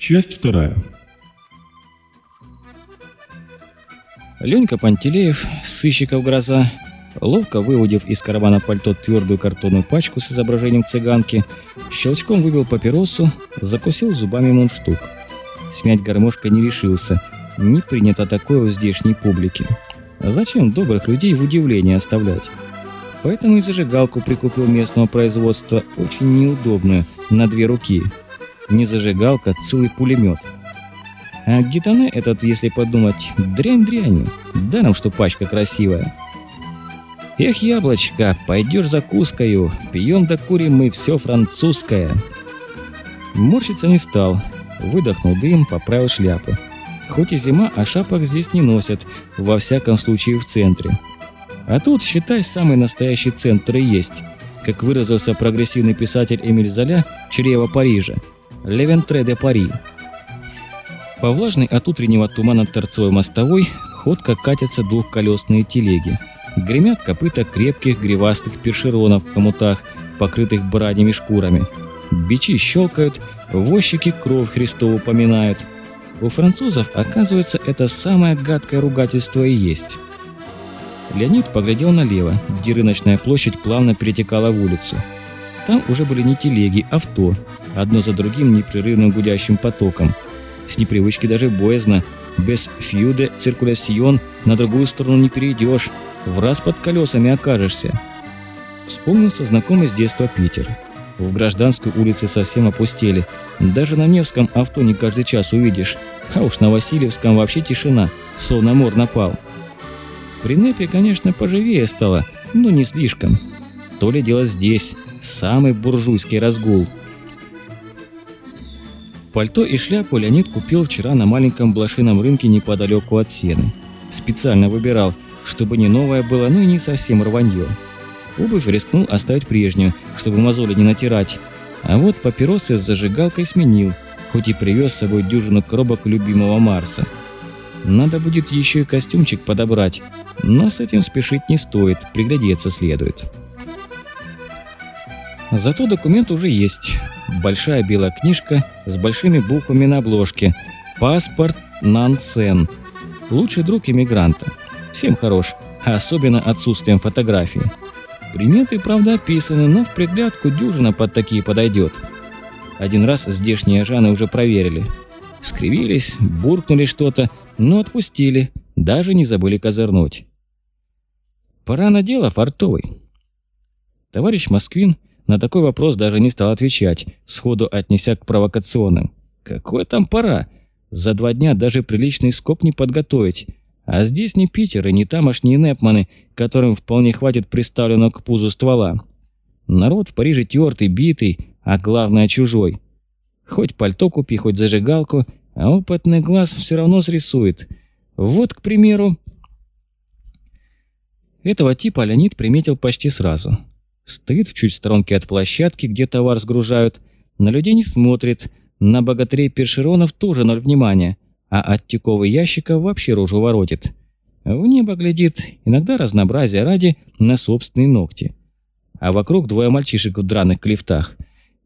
Часть вторая. Ленька Пантелеев, сыщиков гроза, ловко выудив из кармана пальто твердую картонную пачку с изображением цыганки, щелчком выбил папиросу, закусил зубами мундштук. Смять гармошка не решился, не принято такое у здешней публики. Зачем добрых людей в удивление оставлять? Поэтому и зажигалку прикупил местного производства, очень неудобную, на две руки. Не зажигалка, целый пулемет. А гитане этот, если подумать, дрянь дрянью, даром, что пачка красивая. Эх, яблочко, пойдешь закускаю, пьем да курим мы все французское. Морщиться не стал, выдохнул дым, поправил шляпу. Хоть и зима, а шапок здесь не носят, во всяком случае в центре. А тут, считай, самый настоящий центр и есть, как выразился прогрессивный писатель Эмиль Золя «Чрево Парижа» «Левентре де Пари». По влажной от утреннего тумана торцевой мостовой ходко катятся двухколесные телеги. Гремят копыта крепких гривастых першеронов в комутах, покрытых браньими шкурами. Бичи щелкают, возчики кровь Христову поминают. У французов, оказывается, это самое гадкое ругательство и есть. Леонид поглядел налево, где рыночная площадь плавно перетекала в улицу. Там уже были не телеги, а авто, одно за другим непрерывным гудящим потоком. С непривычки даже боязно, без фьюде циркулясьон на другую сторону не перейдешь, в раз под колесами окажешься. Вспомнился знакомый с детства Питер. В гражданской улице совсем опустели. Даже на Невском авто не каждый час увидишь. А уж на Васильевском вообще тишина, словно мор напал. При Непе, конечно, поживее стало, но не слишком. То ли дело здесь, самый буржуйский разгул. Пальто и шляпу Леонид купил вчера на маленьком блошином рынке неподалеку от Сены. Специально выбирал, чтобы не новое было, но и не совсем рванье. Обувь рискнул оставить прежнюю, чтобы мозоли не натирать. А вот папиросы с зажигалкой сменил, хоть и привез с собой дюжину коробок любимого Марса. Надо будет еще и костюмчик подобрать, но с этим спешить не стоит, приглядеться следует. Зато документ уже есть. Большая белая книжка с большими буквами на обложке. Паспорт Нансен. Лучший друг иммигранта. Всем хорош, особенно отсутствием фотографии. Приметы, правда, описаны, но в приглядку дюжина под такие подойдет. Один раз здешние жаны уже проверили. Скривились, буркнули что-то, но отпустили, даже не забыли козырнуть. Пора на дело, фартовый. Товарищ Москвин на такой вопрос даже не стал отвечать, сходу отнеся к провокационным. Какой там пора? За два дня даже приличный скоп не подготовить. А здесь не Питер и не тамошние Непманы, которым вполне хватит приставленного к пузу ствола. Народ в Париже тёртый, битый, а главное чужой. Хоть пальто купи, хоть зажигалку, а опытный глаз все равно срисует. Вот, к примеру... Этого типа Леонид приметил почти сразу. Стоит в чуть сторонке от площадки, где товар сгружают, на людей не смотрит, на богатырей першеронов тоже ноль внимания – а от тюков ящика вообще рожу воротит. В небо глядит, иногда разнообразие ради, на собственные ногти. А вокруг двое мальчишек в драных клифтах.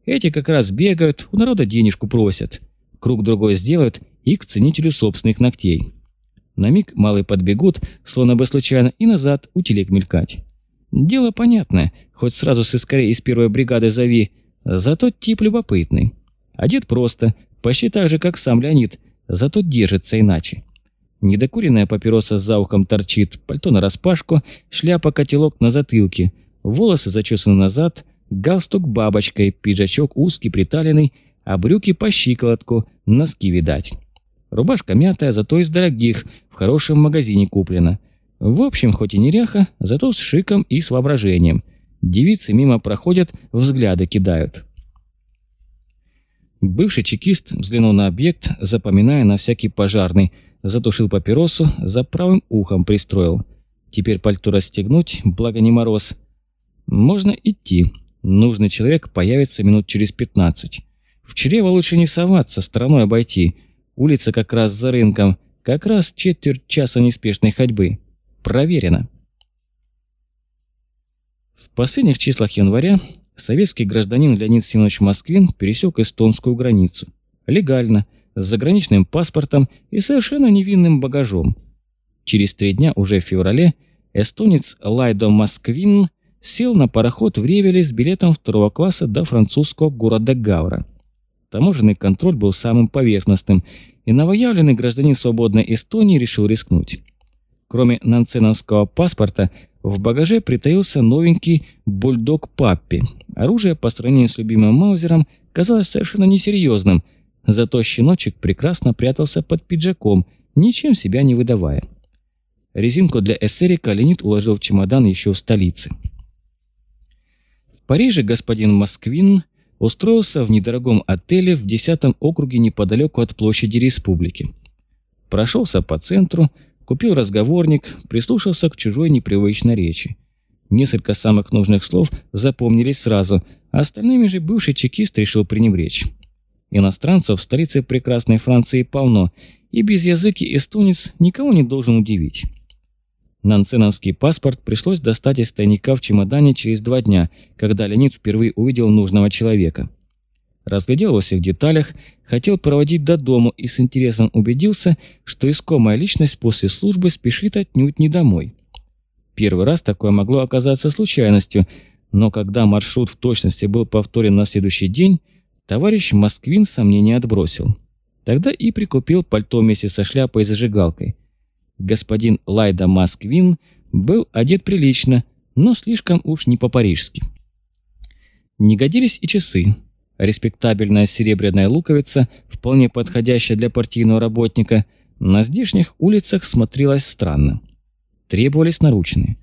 Эти как раз бегают, у народа денежку просят. Круг другой сделают и к ценителю собственных ногтей. На миг малые подбегут, словно бы случайно, и назад у телег мелькать. Дело понятное, хоть сразу с искорей из первой бригады зови, зато тип любопытный. Одет просто, почти так же, как сам Леонид, зато держится иначе. Недокуренная папироса за ухом торчит, пальто нараспашку, шляпа-котелок на затылке, волосы зачесаны назад, галстук бабочкой, пиджачок узкий, приталенный, а брюки по щиколотку, носки видать. Рубашка мятая, зато из дорогих, в хорошем магазине куплена. В общем, хоть и неряха, зато с шиком и с воображением. Девицы мимо проходят, взгляды кидают. Бывший чекист взглянул на объект, запоминая на всякий пожарный, затушил папиросу, за правым ухом пристроил. Теперь пальто расстегнуть, благо не мороз. Можно идти. Нужный человек появится минут через 15. В чрево лучше не соваться, стороной обойти. Улица как раз за рынком, как раз четверть часа неспешной ходьбы. Проверено. В последних числах января советский гражданин Леонид Семенович Москвин пересек эстонскую границу. Легально, с заграничным паспортом и совершенно невинным багажом. Через три дня, уже в феврале, эстонец Лайдо Москвин сел на пароход в Ревеле с билетом второго класса до французского города Гавра. Таможенный контроль был самым поверхностным, и новоявленный гражданин свободной Эстонии решил рискнуть. Кроме нансеновского паспорта, в багаже притаился новенький бульдог Паппи. Оружие по сравнению с любимым Маузером казалось совершенно несерьезным, зато щеночек прекрасно прятался под пиджаком, ничем себя не выдавая. Резинку для эсерика Леонид уложил в чемодан еще в столице. В Париже господин Москвин устроился в недорогом отеле в 10 округе неподалеку от площади Республики. Прошелся по центру, купил разговорник, прислушался к чужой непривычной речи. Несколько самых нужных слов запомнились сразу, а остальными же бывший чекист решил пренебречь. Иностранцев в столице прекрасной Франции полно, и без языки эстонец никого не должен удивить. Нансеновский паспорт пришлось достать из тайника в чемодане через два дня, когда Леонид впервые увидел нужного человека. Разглядел во всех деталях, хотел проводить до дому и с интересом убедился, что искомая личность после службы спешит отнюдь не домой. Первый раз такое могло оказаться случайностью, но когда маршрут в точности был повторен на следующий день, товарищ Москвин сомнения отбросил. Тогда и прикупил пальто вместе со шляпой и зажигалкой – господин Лайда Масквин был одет прилично, но слишком уж не по-парижски. Не годились и часы. Респектабельная серебряная луковица, вполне подходящая для партийного работника, на здешних улицах смотрелась странно. Требовались наручные.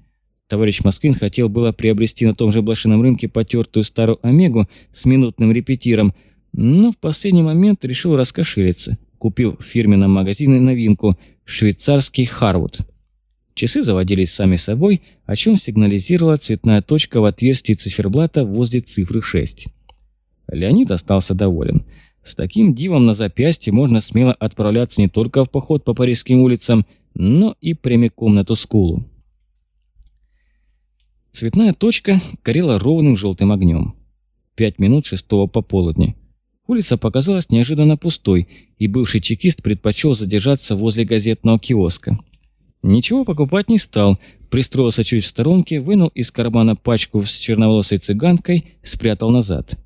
Товарищ Москвин хотел было приобрести на том же блошином рынке потертую старую Омегу с минутным репетиром, но в последний момент решил раскошелиться, купив в фирменном магазине новинку – швейцарский Харвуд. Часы заводились сами собой, о чем сигнализировала цветная точка в отверстии циферблата возле цифры 6. Леонид остался доволен. С таким дивом на запястье можно смело отправляться не только в поход по парижским улицам, но и прямиком на Тускулу. Цветная точка горела ровным желтым огнем. Пять минут шестого пополудни. Улица показалась неожиданно пустой, и бывший чекист предпочел задержаться возле газетного киоска. Ничего покупать не стал, пристроился чуть в сторонке, вынул из кармана пачку с черноволосой цыганкой, спрятал назад.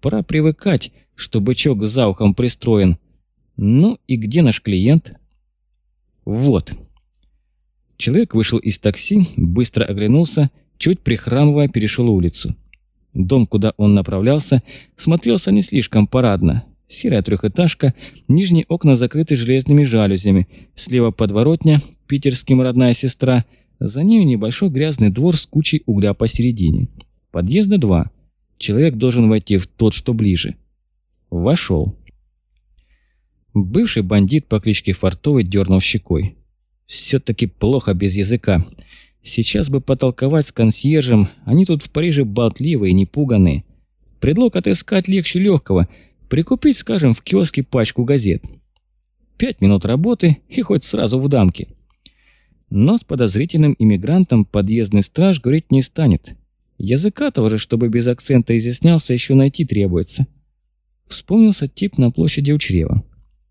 Пора привыкать, что бычок за ухом пристроен. Ну и где наш клиент? Вот. Человек вышел из такси, быстро оглянулся, чуть прихрамывая перешел улицу. Дом, куда он направлялся, смотрелся не слишком парадно. Серая трехэтажка, нижние окна закрыты железными жалюзями, слева подворотня, питерским родная сестра, за нею небольшой грязный двор с кучей угля посередине. Подъезда два. Человек должен войти в тот, что ближе. Вошел. Бывший бандит по кличке Фартовый дернул щекой. Все-таки плохо без языка. Сейчас бы потолковать с консьержем, они тут в Париже болтливые, непуганные. Предлог отыскать легче легкого, прикупить, скажем, в киоске пачку газет. Пять минут работы и хоть сразу в дамки. Но с подозрительным иммигрантом подъездный страж говорить не станет. Языка того же, чтобы без акцента изъяснялся, еще найти требуется. Вспомнился тип на площади у чрева.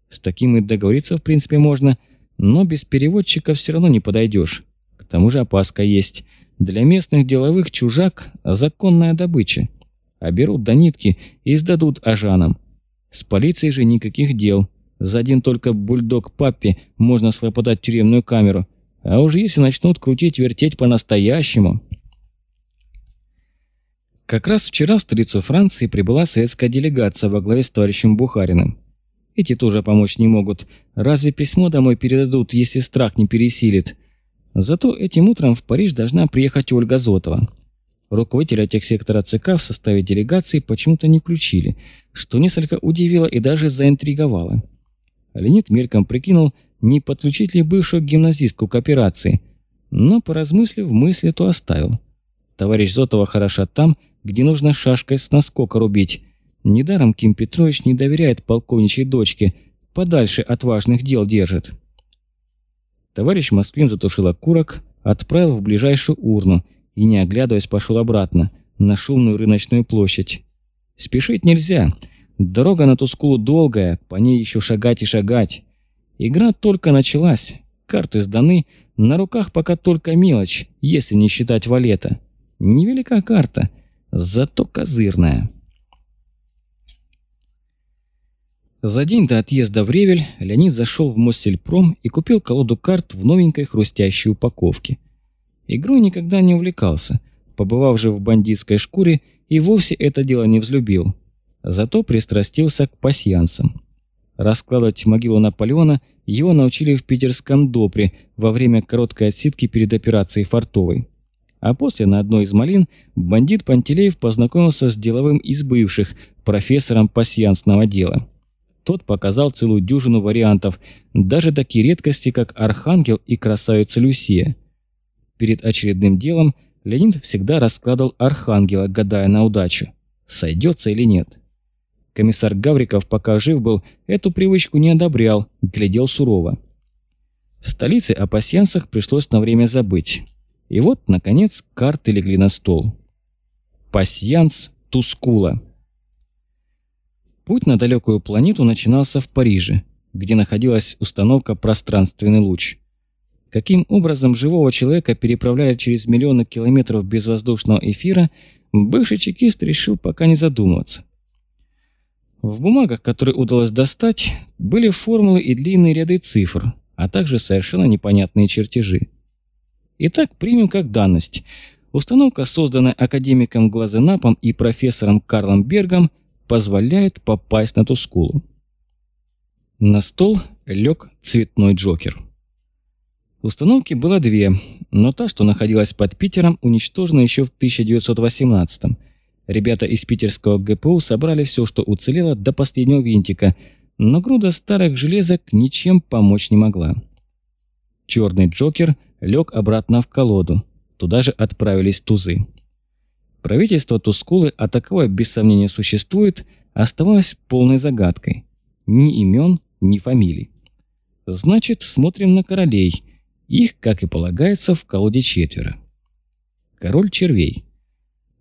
С таким и договориться в принципе можно, но без переводчика все равно не подойдешь. К тому же опаска есть. Для местных деловых чужак – законная добыча. А берут до нитки и сдадут ажанам. С полицией же никаких дел. За один только бульдог паппи можно слопотать тюремную камеру. А уж если начнут крутить-вертеть по-настоящему... Как раз вчера в столицу Франции прибыла советская делегация во главе с товарищем Бухариным. Эти тоже помочь не могут. Разве письмо домой передадут, если страх не пересилит? Зато этим утром в Париж должна приехать Ольга Зотова. Руководителя техсектора ЦК в составе делегации почему-то не включили, что несколько удивило и даже заинтриговало. Леонид мельком прикинул, не подключить ли бывшую гимназистку к операции, но, поразмыслив, мысли то оставил. Товарищ Зотова хороша там, где нужно шашкой с наскока рубить. Недаром Ким Петрович не доверяет полковничьей дочке, подальше от важных дел держит. Товарищ Москвин затушил окурок, отправил в ближайшую урну и, не оглядываясь, пошел обратно, на шумную рыночную площадь. Спешить нельзя. Дорога на Тускулу долгая, по ней еще шагать и шагать. Игра только началась, карты сданы, на руках пока только мелочь, если не считать валета. Невелика карта, зато козырная. За день до отъезда в Ревель Леонид зашел в Моссельпром и купил колоду карт в новенькой хрустящей упаковке. Игрой никогда не увлекался, побывав же в бандитской шкуре, и вовсе это дело не взлюбил. Зато пристрастился к пасьянсам. Раскладывать могилу Наполеона его научили в питерском допре во время короткой отсидки перед операцией Фартовой. А после на одной из малин бандит Пантелеев познакомился с деловым из бывших, профессором пасьянсного дела. Тот показал целую дюжину вариантов, даже такие редкости, как Архангел и красавица Люсия. Перед очередным делом Леонид всегда раскладывал Архангела, гадая на удачу, сойдется или нет. Комиссар Гавриков, пока жив был, эту привычку не одобрял, глядел сурово. В столице о пасьянсах пришлось на время забыть. И вот, наконец, карты легли на стол. Пасьянс Тускула. Путь на далекую планету начинался в Париже, где находилась установка «Пространственный луч». Каким образом живого человека переправляли через миллионы километров безвоздушного эфира, бывший чекист решил пока не задумываться. В бумагах, которые удалось достать, были формулы и длинные ряды цифр, а также совершенно непонятные чертежи. Итак, примем как данность. Установка, созданная академиком Глазенапом и профессором Карлом Бергом, позволяет попасть на Тускулу. На стол лег цветной Джокер. Установки было две, но та, что находилась под Питером, уничтожена еще в 1918 -м. Ребята из питерского ГПУ собрали все, что уцелело до последнего винтика, но груда старых железок ничем помочь не могла. Черный Джокер лег обратно в колоду. Туда же отправились тузы. Правительство Тускулы, а таковое без сомнения существует, оставалось полной загадкой. Ни имен, ни фамилий. Значит, смотрим на королей. Их, как и полагается, в колоде четверо. Король червей.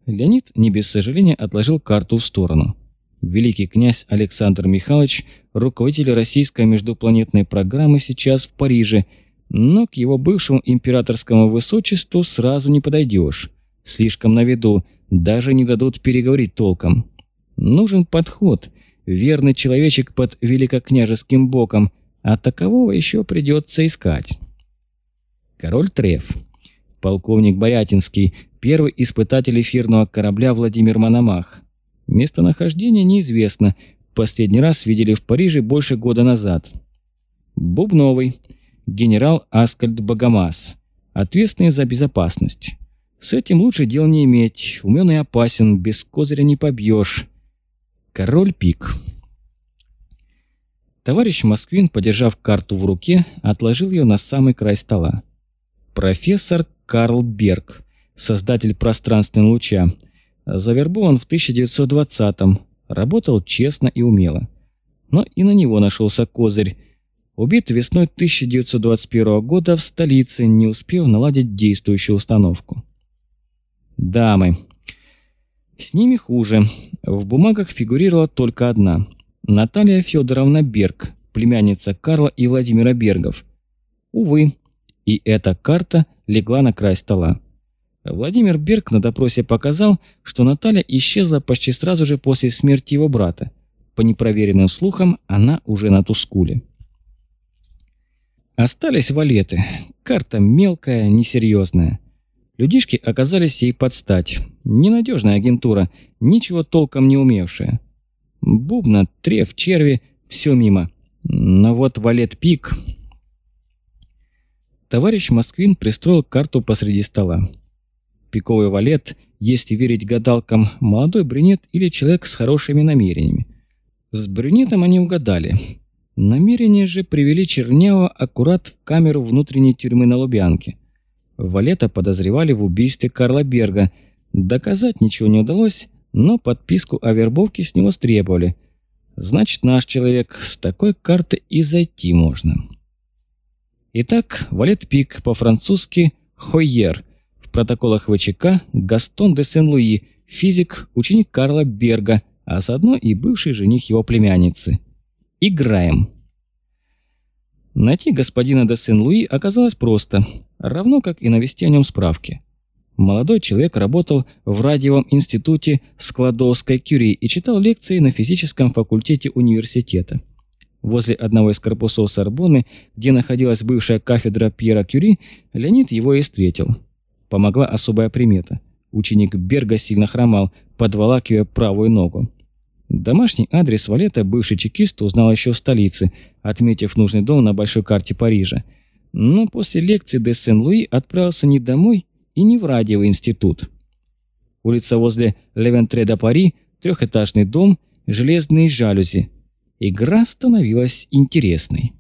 Леонид не без сожаления отложил карту в сторону. Великий князь Александр Михайлович, руководитель российской междупланетной программы, сейчас в Париже, но к его бывшему императорскому высочеству сразу не подойдешь. Слишком на виду, даже не дадут переговорить толком. Нужен подход, верный человечек под великокняжеским боком, а такового еще придется искать. Король Треф. Полковник Борятинский, первый испытатель эфирного корабля Владимир Мономах. Местонахождение неизвестно, последний раз видели в Париже больше года назад. Бубновый, генерал Аскальд Богомаз, ответственный за безопасность. С этим лучше дел не иметь, умен и опасен, без козыря не побьешь. Король Пик. Товарищ Москвин, подержав карту в руке, отложил ее на самый край стола. Профессор Карл Берг, создатель пространственного луча. Завербован в 1920-м, работал честно и умело. Но и на него нашелся козырь. Убит весной 1921 года в столице, не успев наладить действующую установку. Дамы. С ними хуже. В бумагах фигурировала только одна. Наталья Федоровна Берг, племянница Карла и Владимира Бергов. Увы, и эта карта легла на край стола. Владимир Берг на допросе показал, что Наталья исчезла почти сразу же после смерти его брата. По непроверенным слухам, она уже на Тускуле. Остались валеты. Карта мелкая, несерьезная. Людишки оказались ей под стать. Ненадежная агентура, ничего толком не умевшая. Бубна, треф, черви – все мимо. Но вот валет пик... Товарищ Москвин пристроил карту посреди стола пиковый валет, если верить гадалкам, молодой брюнет или человек с хорошими намерениями. С брюнетом они угадали. Намерения же привели Чернява аккурат в камеру внутренней тюрьмы на Лубянке. Валета подозревали в убийстве Карла Берга. Доказать ничего не удалось, но подписку о вербовке с него стребовали. Значит, наш человек с такой карты и зайти можно. Итак, Валет Пик по-французски «Хойер», протоколах ВЧК Гастон де Сен-Луи, физик, ученик Карла Берга, а заодно и бывший жених его племянницы. Играем. Найти господина де Сен-Луи оказалось просто, равно как и навести о нем справки. Молодой человек работал в радиовом институте Складовской Кюри и читал лекции на физическом факультете университета. Возле одного из корпусов Сорбонны, где находилась бывшая кафедра Пьера Кюри, Леонид его и встретил. Помогла особая примета. Ученик Берга сильно хромал, подволакивая правую ногу. Домашний адрес Валета бывший чекист узнал еще в столице, отметив нужный дом на большой карте Парижа. Но после лекции де Сен-Луи отправился не домой и не в радиовый институт. Улица возле Левентре-де-Пари, трехэтажный дом, железные жалюзи. Игра становилась интересной.